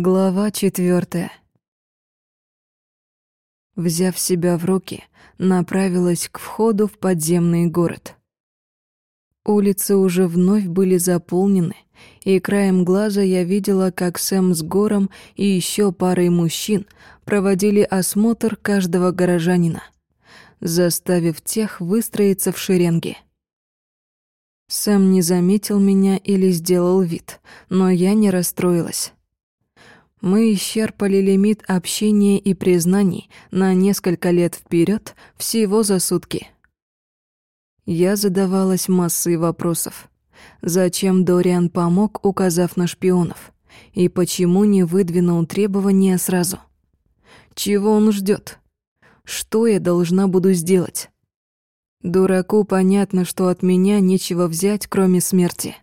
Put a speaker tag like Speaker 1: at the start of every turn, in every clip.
Speaker 1: Глава четвертая. Взяв себя в руки, направилась к входу в подземный город. Улицы уже вновь были заполнены, и краем глаза я видела, как Сэм с Гором и еще парой мужчин проводили осмотр каждого горожанина, заставив тех выстроиться в шеренги. Сэм не заметил меня или сделал вид, но я не расстроилась. Мы исчерпали лимит общения и признаний на несколько лет вперед всего за сутки. Я задавалась массой вопросов. Зачем Дориан помог, указав на шпионов? И почему не выдвинул требования сразу? Чего он ждет? Что я должна буду сделать? Дураку понятно, что от меня нечего взять, кроме смерти.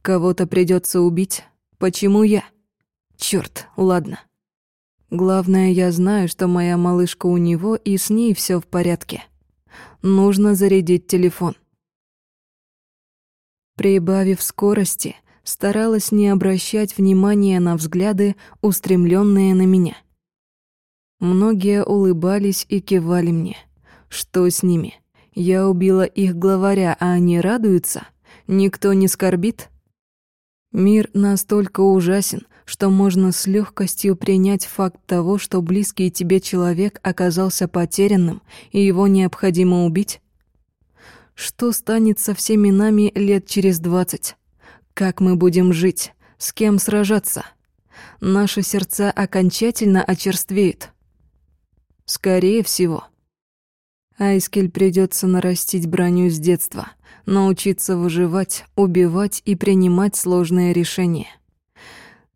Speaker 1: Кого-то придется убить. Почему я? Черт, ладно. Главное, я знаю, что моя малышка у него, и с ней все в порядке. Нужно зарядить телефон. Прибавив скорости, старалась не обращать внимания на взгляды, устремленные на меня. Многие улыбались и кивали мне. Что с ними? Я убила их главаря, а они радуются? Никто не скорбит? Мир настолько ужасен, что можно с легкостью принять факт того, что близкий тебе человек оказался потерянным и его необходимо убить? Что станет со всеми нами лет через двадцать? Как мы будем жить? С кем сражаться? Наши сердца окончательно очерствеют. Скорее всего. Айскель придется нарастить броню с детства, научиться выживать, убивать и принимать сложные решения.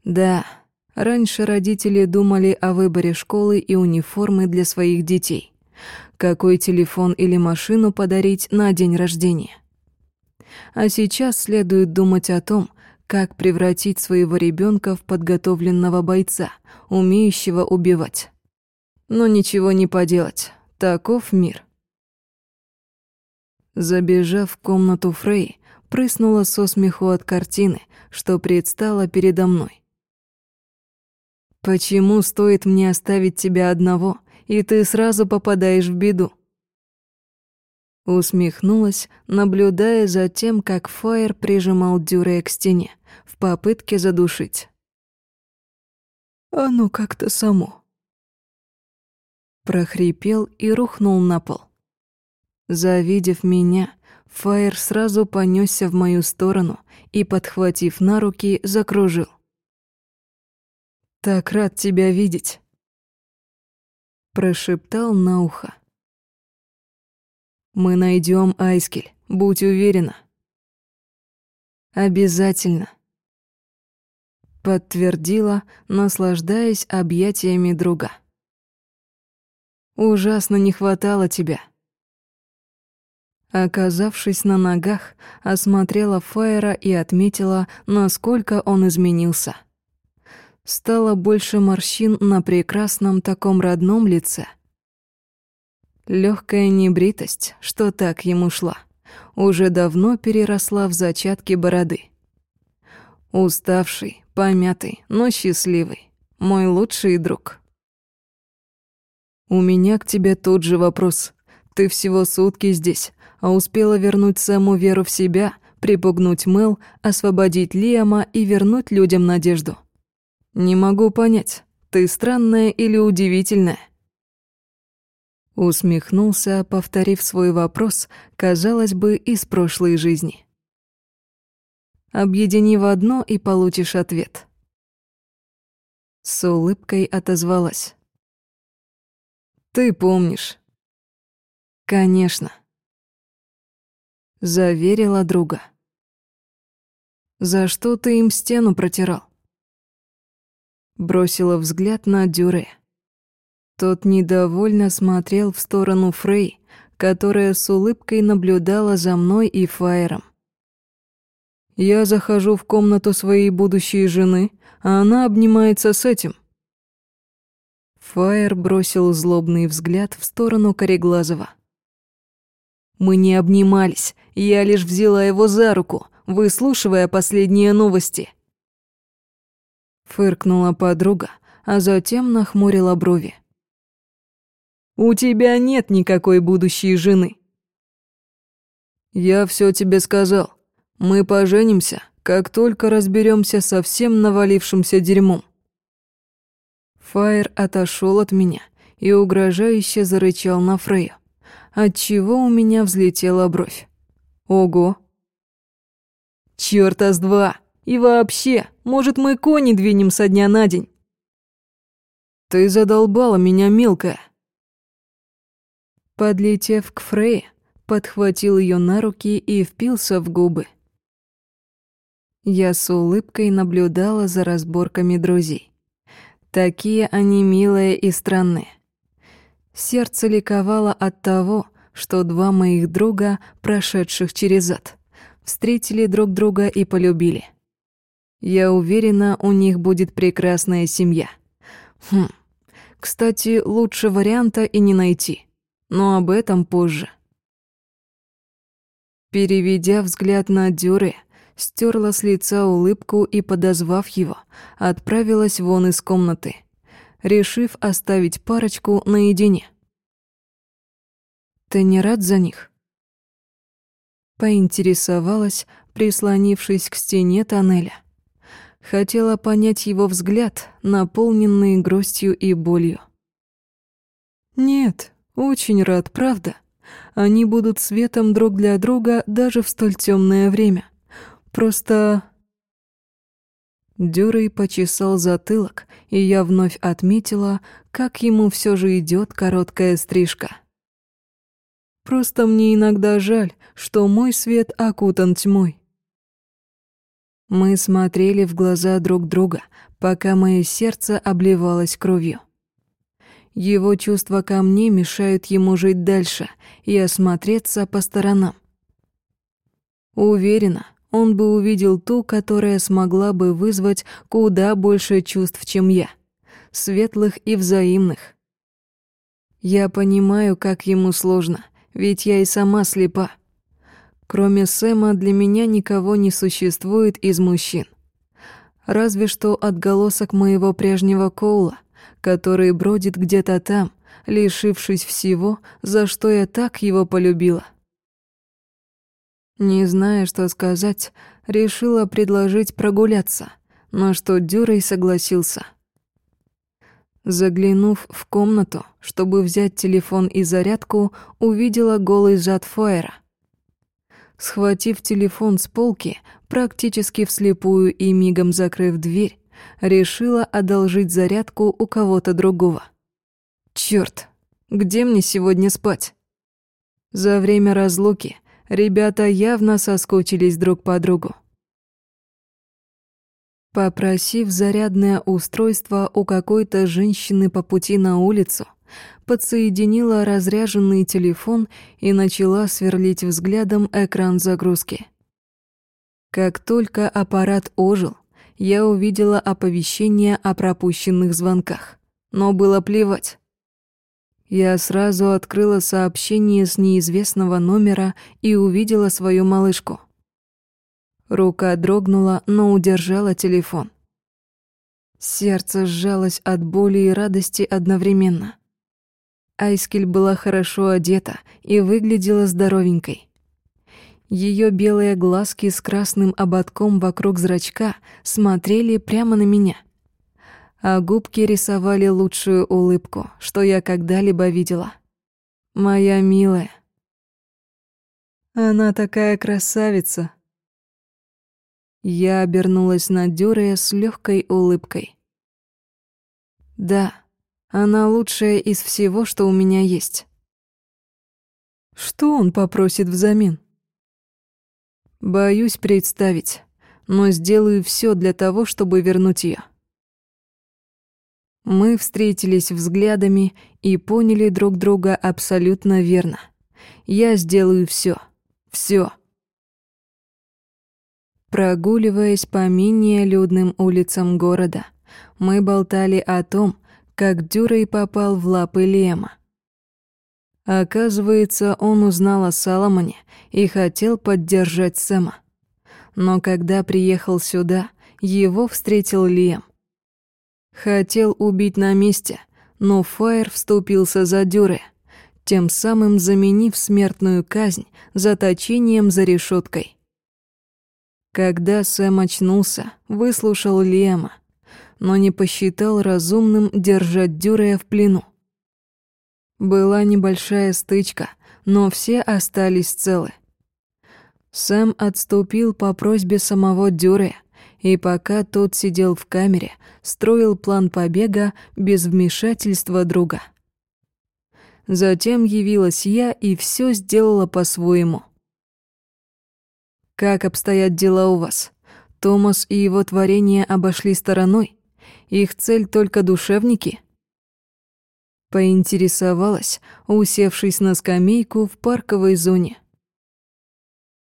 Speaker 1: Да, раньше родители думали о выборе школы и униформы для своих детей. Какой телефон или машину подарить на день рождения. А сейчас следует думать о том, как превратить своего ребенка в подготовленного бойца, умеющего убивать. Но ничего не поделать, таков мир. Забежав в комнату Фрей, прыснула со смеху от картины, что предстала передо мной. «Почему стоит мне оставить тебя одного, и ты сразу попадаешь в беду?» Усмехнулась, наблюдая за тем, как Фаер прижимал Дюре к стене в попытке задушить. «Оно как-то само», прохрипел и рухнул на пол. Завидев меня, Фаер сразу понесся в мою сторону и, подхватив на руки, закружил. «Так рад тебя видеть!» Прошептал на ухо. «Мы найдем Айскель, будь уверена». «Обязательно», подтвердила, наслаждаясь объятиями друга. «Ужасно не хватало тебя». Оказавшись на ногах, осмотрела Фаера и отметила, насколько он изменился. Стало больше морщин на прекрасном таком родном лице. Легкая небритость, что так ему шла, уже давно переросла в зачатки бороды. Уставший, помятый, но счастливый. Мой лучший друг. У меня к тебе тот же вопрос. Ты всего сутки здесь, а успела вернуть Сэму веру в себя, припугнуть Мэл, освободить Лиама и вернуть людям надежду. Не могу понять, ты странная или удивительная?» Усмехнулся, повторив свой вопрос, казалось бы, из прошлой жизни. «Объедини в одно и получишь ответ». С улыбкой отозвалась. «Ты помнишь». «Конечно» заверила друга. «За что ты им стену протирал?» Бросила взгляд на Дюре. Тот недовольно смотрел в сторону Фрей, которая с улыбкой наблюдала за мной и Фаером. «Я захожу в комнату своей будущей жены, а она обнимается с этим». Фаер бросил злобный взгляд в сторону Кореглазова. Мы не обнимались, я лишь взяла его за руку, выслушивая последние новости. Фыркнула подруга, а затем нахмурила брови. «У тебя нет никакой будущей жены». «Я все тебе сказал. Мы поженимся, как только разберемся со всем навалившимся дерьмом». Фаер отошел от меня и угрожающе зарычал на Фрею, отчего у меня взлетела бровь. Ого! Чёрта с два! И вообще, может, мы кони двинем со дня на день? Ты задолбала меня, мелкая. Подлетев к Фрейе, подхватил ее на руки и впился в губы. Я с улыбкой наблюдала за разборками друзей. Такие они милые и странные. Сердце ликовало от того, что два моих друга, прошедших через ад, встретили друг друга и полюбили. Я уверена, у них будет прекрасная семья. Хм, кстати, лучше варианта и не найти, но об этом позже. Переведя взгляд на Дюре, стерла с лица улыбку и, подозвав его, отправилась вон из комнаты, решив оставить парочку наедине. «Ты не рад за них?» Поинтересовалась, прислонившись к стене тоннеля. Хотела понять его взгляд, наполненный грустью и болью. «Нет, очень рад, правда. Они будут светом друг для друга даже в столь темное время. Просто...» Дюрей почесал затылок, и я вновь отметила, как ему все же идет короткая стрижка. Просто мне иногда жаль, что мой свет окутан тьмой. Мы смотрели в глаза друг друга, пока мое сердце обливалось кровью. Его чувства ко мне мешают ему жить дальше и осмотреться по сторонам. Уверена, он бы увидел ту, которая смогла бы вызвать куда больше чувств, чем я, светлых и взаимных. Я понимаю, как ему сложно — ведь я и сама слепа. Кроме Сэма для меня никого не существует из мужчин. Разве что отголосок моего прежнего Коула, который бродит где-то там, лишившись всего, за что я так его полюбила. Не зная, что сказать, решила предложить прогуляться, на что Дюрей согласился. Заглянув в комнату, чтобы взять телефон и зарядку, увидела голый зад Фаера. Схватив телефон с полки, практически вслепую и мигом закрыв дверь, решила одолжить зарядку у кого-то другого. Чёрт, где мне сегодня спать? За время разлуки ребята явно соскучились друг по другу. Попросив зарядное устройство у какой-то женщины по пути на улицу, подсоединила разряженный телефон и начала сверлить взглядом экран загрузки. Как только аппарат ожил, я увидела оповещение о пропущенных звонках, но было плевать. Я сразу открыла сообщение с неизвестного номера и увидела свою малышку. Рука дрогнула, но удержала телефон. Сердце сжалось от боли и радости одновременно. Айскель была хорошо одета и выглядела здоровенькой. Ее белые глазки с красным ободком вокруг зрачка смотрели прямо на меня. А губки рисовали лучшую улыбку, что я когда-либо видела. Моя милая. Она такая красавица, я обернулась на Дюрея с легкой улыбкой. Да, она лучшая из всего, что у меня есть. Что он попросит взамен? Боюсь представить, но сделаю все для того, чтобы вернуть ее. Мы встретились взглядами и поняли друг друга абсолютно верно. Я сделаю все, все. Прогуливаясь по менее людным улицам города, мы болтали о том, как Дюрей попал в лапы Лема. Оказывается, он узнал о Саломоне и хотел поддержать Сэма. Но когда приехал сюда, его встретил Лем, Хотел убить на месте, но Фаер вступился за Дюре, тем самым заменив смертную казнь заточением за решеткой. Когда Сэм очнулся, выслушал Лема, но не посчитал разумным держать Дюрея в плену. Была небольшая стычка, но все остались целы. Сэм отступил по просьбе самого Дюрея, и пока тот сидел в камере, строил план побега без вмешательства друга. Затем явилась я и все сделала по-своему. «Как обстоят дела у вас? Томас и его творения обошли стороной? Их цель только душевники?» Поинтересовалась, усевшись на скамейку в парковой зоне.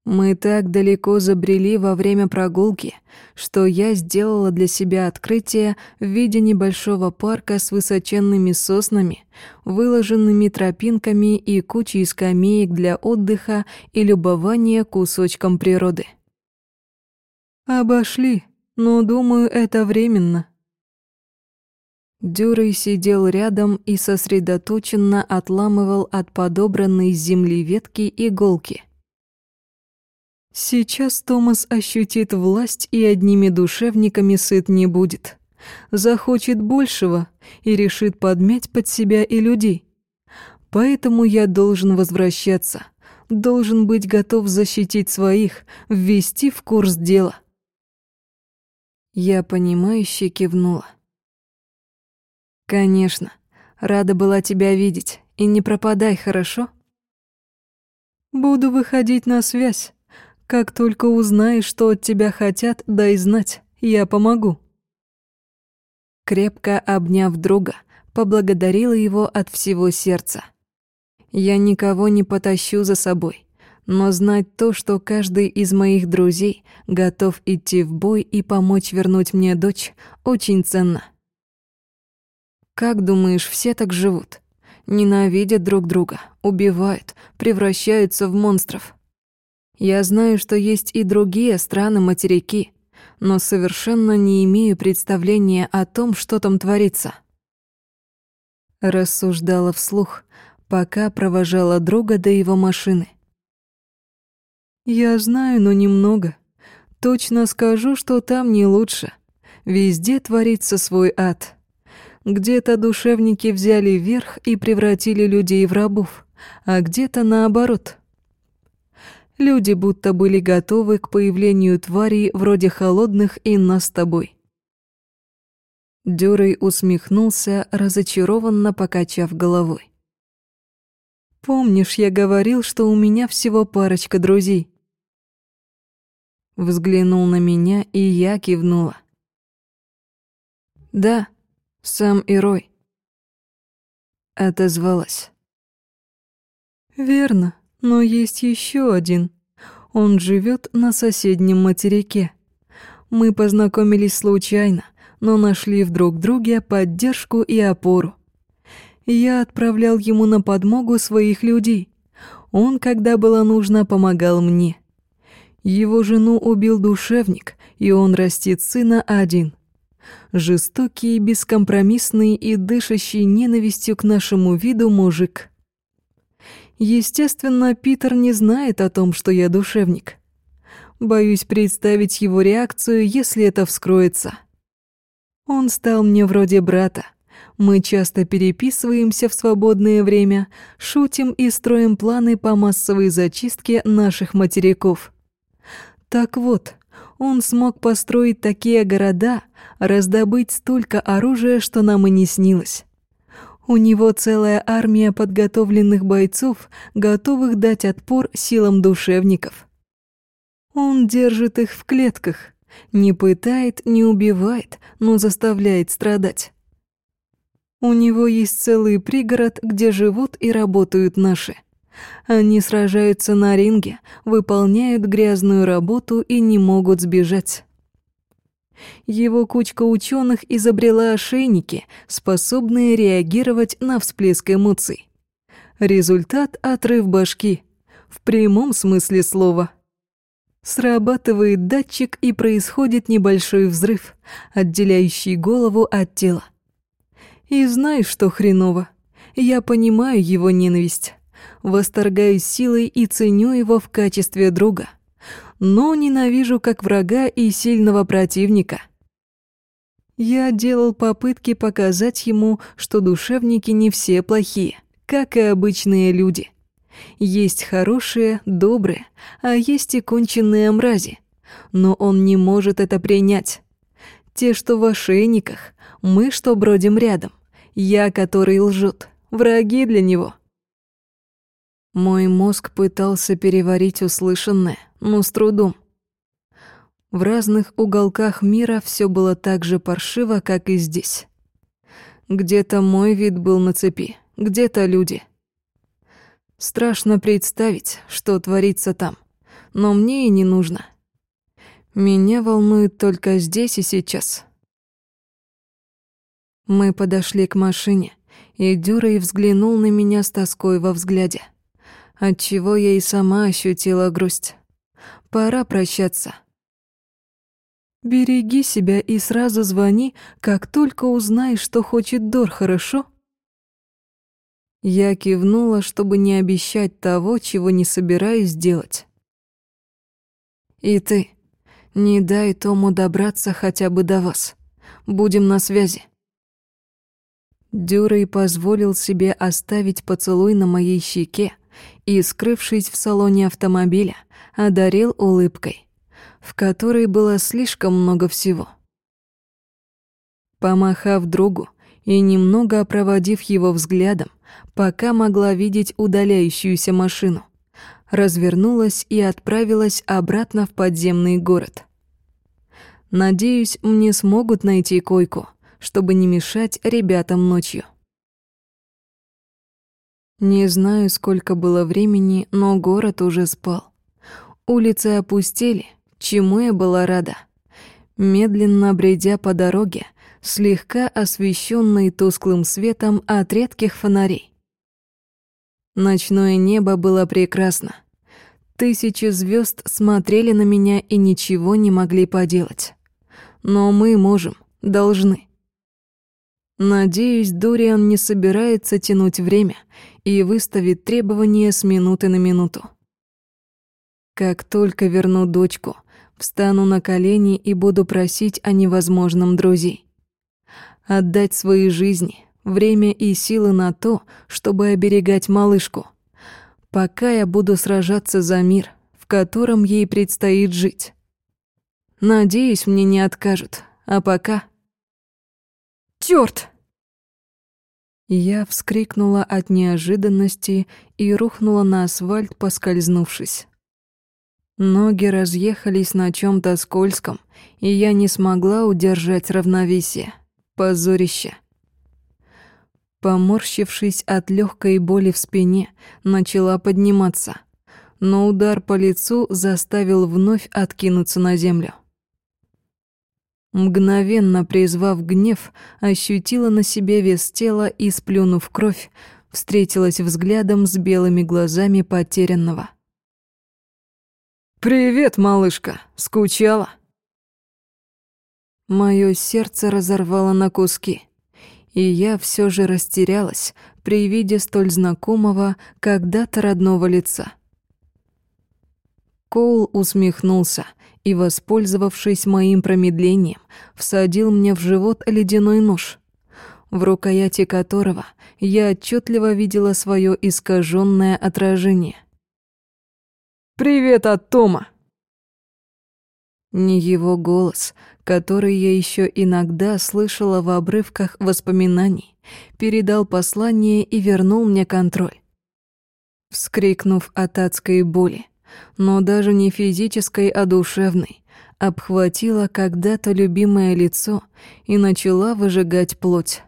Speaker 1: Мы так далеко забрели во время прогулки, что я сделала для себя открытие в виде небольшого парка с высоченными соснами, выложенными тропинками и кучей скамеек для отдыха и любования кусочком природы. Обошли, но, думаю, это временно. Дюрей сидел рядом и сосредоточенно отламывал от подобранной земли ветки иголки. Сейчас Томас ощутит власть и одними душевниками сыт не будет. Захочет большего и решит подмять под себя и людей. Поэтому я должен возвращаться, должен быть готов защитить своих, ввести в курс дела. Я понимающе кивнула. Конечно, рада была тебя видеть, и не пропадай, хорошо? Буду выходить на связь. Как только узнаешь, что от тебя хотят, дай знать, я помогу». Крепко обняв друга, поблагодарила его от всего сердца. Я никого не потащу за собой, но знать то, что каждый из моих друзей готов идти в бой и помочь вернуть мне дочь, очень ценно. Как думаешь, все так живут? Ненавидят друг друга, убивают, превращаются в монстров. Я знаю, что есть и другие страны-материки, но совершенно не имею представления о том, что там творится. Рассуждала вслух, пока провожала друга до его машины. Я знаю, но немного. Точно скажу, что там не лучше. Везде творится свой ад. Где-то душевники взяли верх и превратили людей в рабов, а где-то наоборот — Люди будто были готовы к появлению тварей вроде холодных и нас с тобой. Дюрей усмехнулся, разочарованно покачав головой. «Помнишь, я говорил, что у меня всего парочка друзей?» Взглянул на меня, и я кивнула. «Да, сам и Рой», — отозвалась. «Верно, но есть еще один. Он живет на соседнем материке. Мы познакомились случайно, но нашли в друг друге поддержку и опору. Я отправлял ему на подмогу своих людей. Он, когда было нужно, помогал мне. Его жену убил душевник, и он растит сына один. Жестокий, бескомпромиссный и дышащий ненавистью к нашему виду мужик. Естественно, Питер не знает о том, что я душевник. Боюсь представить его реакцию, если это вскроется. Он стал мне вроде брата. Мы часто переписываемся в свободное время, шутим и строим планы по массовой зачистке наших материков. Так вот, он смог построить такие города, раздобыть столько оружия, что нам и не снилось. У него целая армия подготовленных бойцов, готовых дать отпор силам душевников. Он держит их в клетках, не пытает, не убивает, но заставляет страдать. У него есть целый пригород, где живут и работают наши. Они сражаются на ринге, выполняют грязную работу и не могут сбежать. Его кучка ученых изобрела ошейники, способные реагировать на всплеск эмоций. Результат — отрыв башки. В прямом смысле слова. Срабатывает датчик и происходит небольшой взрыв, отделяющий голову от тела. И знаешь, что хреново? Я понимаю его ненависть, восторгаюсь силой и ценю его в качестве друга, но ненавижу как врага и сильного противника. Я делал попытки показать ему, что душевники не все плохие, как и обычные люди. Есть хорошие, добрые, а есть и конченные мрази. Но он не может это принять. Те, что в ошейниках, мы, что бродим рядом, я, который лжет, враги для него. Мой мозг пытался переварить услышанное, но с трудом. В разных уголках мира все было так же паршиво, как и здесь. Где-то мой вид был на цепи, где-то люди. Страшно представить, что творится там, но мне и не нужно. Меня волнует только здесь и сейчас. Мы подошли к машине, и Дюрей взглянул на меня с тоской во взгляде, отчего я и сама ощутила грусть. Пора прощаться. Береги себя и сразу звони, как только узнаешь, что хочет Дор, хорошо? Я кивнула, чтобы не обещать того, чего не собираюсь делать. И ты, не дай Тому добраться хотя бы до вас. Будем на связи. Дюрей позволил себе оставить поцелуй на моей щеке и, скрывшись в салоне автомобиля, одарил улыбкой в которой было слишком много всего. Помахав другу и немного проводив его взглядом, пока могла видеть удаляющуюся машину, развернулась и отправилась обратно в подземный город. Надеюсь, мне смогут найти койку, чтобы не мешать ребятам ночью. Не знаю, сколько было времени, но город уже спал. Улицы опустели, чему я была рада. Медленно бредя по дороге, слегка освещенной тусклым светом от редких фонарей. Ночное небо было прекрасно. Тысячи звезд смотрели на меня и ничего не могли поделать. Но мы можем, должны. Надеюсь, Дориан не собирается тянуть время и выставит требования с минуты на минуту. Как только верну дочку, Встану на колени и буду просить о невозможном друзей. Отдать свои жизни, время и силы на то, чтобы оберегать малышку. Пока я буду сражаться за мир, в котором ей предстоит жить. Надеюсь, мне не откажут, а пока... Чёрт! Я вскрикнула от неожиданности и рухнула на асфальт, поскользнувшись. Ноги разъехались на чем то скользком, и я не смогла удержать равновесие. Позорище. Поморщившись от легкой боли в спине, начала подниматься, но удар по лицу заставил вновь откинуться на землю. Мгновенно призвав гнев, ощутила на себе вес тела и, сплюнув кровь, встретилась взглядом с белыми глазами потерянного. «Привет, малышка. Скучала?» Моё сердце разорвало на куски, и я все же растерялась при виде столь знакомого когда-то родного лица. Коул усмехнулся и, воспользовавшись моим промедлением, всадил мне в живот ледяной нож, в рукояти которого я отчетливо видела свое искаженное отражение. «Привет от Тома!» Не его голос, который я еще иногда слышала в обрывках воспоминаний, передал послание и вернул мне контроль. Вскрикнув от адской боли, но даже не физической, а душевной, обхватила когда-то любимое лицо и начала выжигать плоть.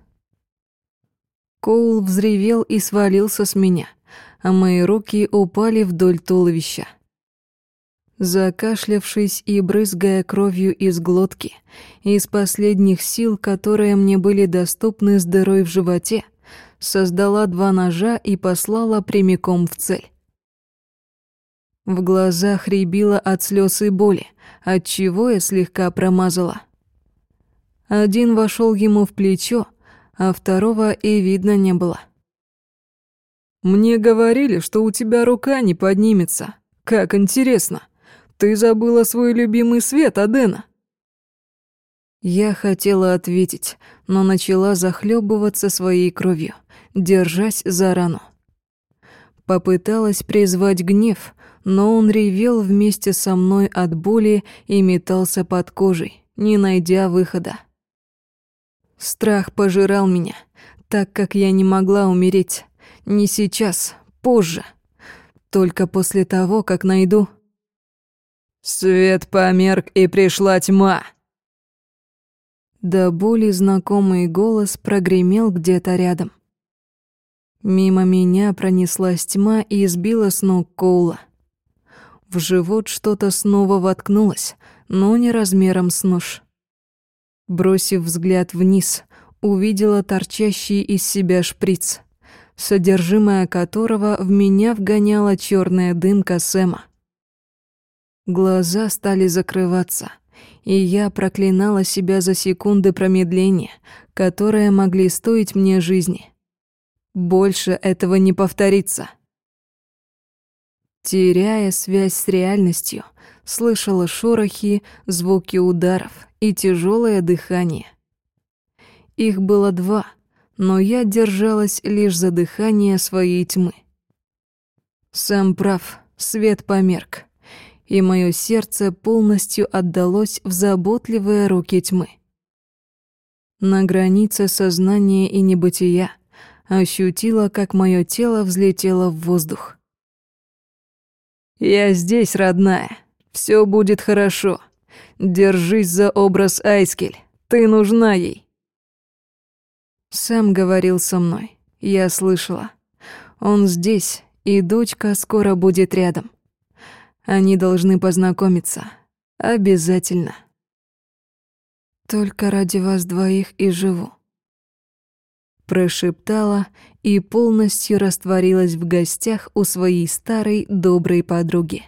Speaker 1: Коул взревел и свалился с меня, а мои руки упали вдоль туловища. Закашлявшись и брызгая кровью из глотки, из последних сил, которые мне были доступны с дырой в животе, создала два ножа и послала прямиком в цель. В глазах рябило от слез и боли, от чего я слегка промазала. Один вошел ему в плечо, а второго и видно не было.
Speaker 2: «Мне говорили, что у тебя рука не поднимется. Как интересно. Ты забыла свой любимый свет, Адена».
Speaker 1: Я хотела ответить, но начала захлебываться своей кровью, держась за рану. Попыталась призвать гнев, но он ревел вместе со мной от боли и метался под кожей, не найдя выхода. Страх пожирал меня, так как я не могла умереть. Не сейчас, позже. Только после того, как найду...
Speaker 2: «Свет померк, и пришла тьма!»
Speaker 1: До боли знакомый голос прогремел где-то рядом. Мимо меня пронеслась тьма и избила с ног Коула. В живот что-то снова воткнулось, но не размером с нож. Бросив взгляд вниз, увидела торчащий из себя шприц, содержимое которого в меня вгоняла черная дымка Сэма. Глаза стали закрываться — и я проклинала себя за секунды промедления, которые могли стоить мне жизни. Больше этого не повторится. Теряя связь с реальностью, слышала шорохи, звуки ударов и тяжелое дыхание. Их было два, но я держалась лишь за дыхание своей тьмы. Сам прав, свет померк и мое сердце полностью отдалось в заботливые руки тьмы. На границе сознания и небытия ощутила, как мое тело взлетело в воздух.
Speaker 2: «Я здесь, родная. Все будет хорошо. Держись за образ Айскель. Ты нужна ей».
Speaker 1: Сэм говорил со мной. Я слышала. Он здесь, и дочка скоро будет рядом. Они должны познакомиться. Обязательно. Только ради вас двоих и живу. Прошептала и полностью растворилась в гостях у своей старой доброй подруги.